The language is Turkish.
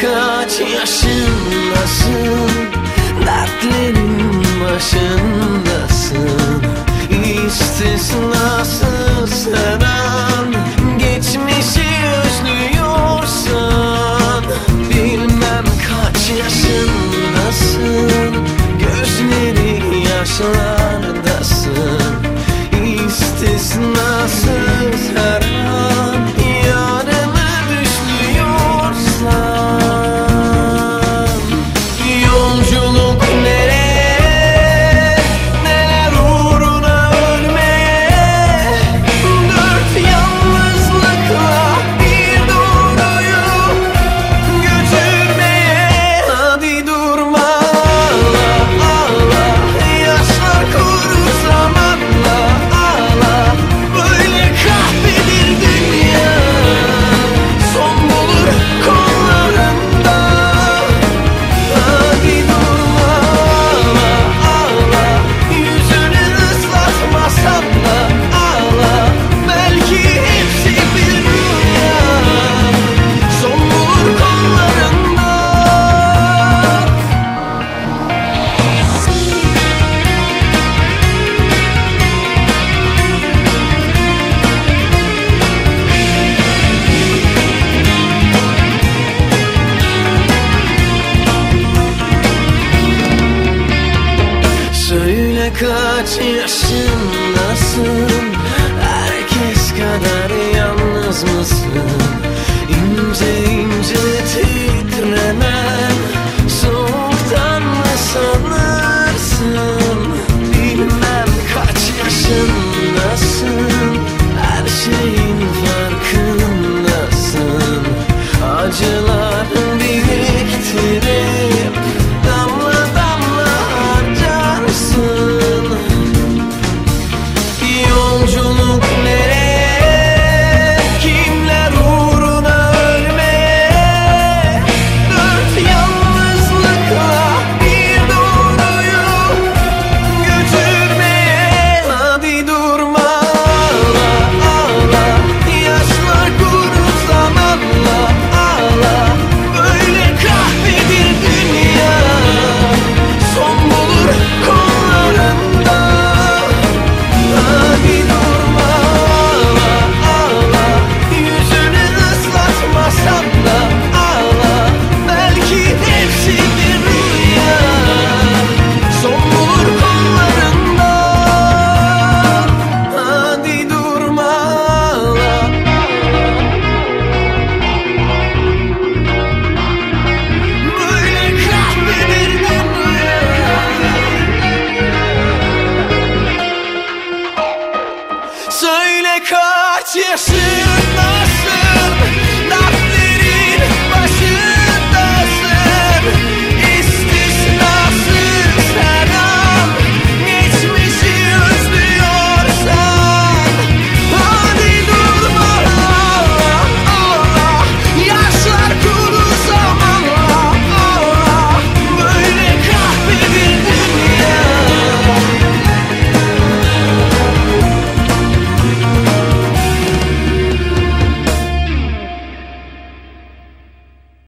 kaç yaşındasın? Dertlerin başındasın. İstisnasız her an Geçmişi özlüyorsan. Bilmem kaç yaşındasın. Gözleri yaşlardasın. İstisnasız kaç yaşındasın Herkes kadar yalnız mısın? İnce ince titremen Soğuktan mı sanırsın? Bilmem kaç yaşındasın Her şey